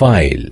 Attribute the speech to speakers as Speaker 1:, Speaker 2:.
Speaker 1: file.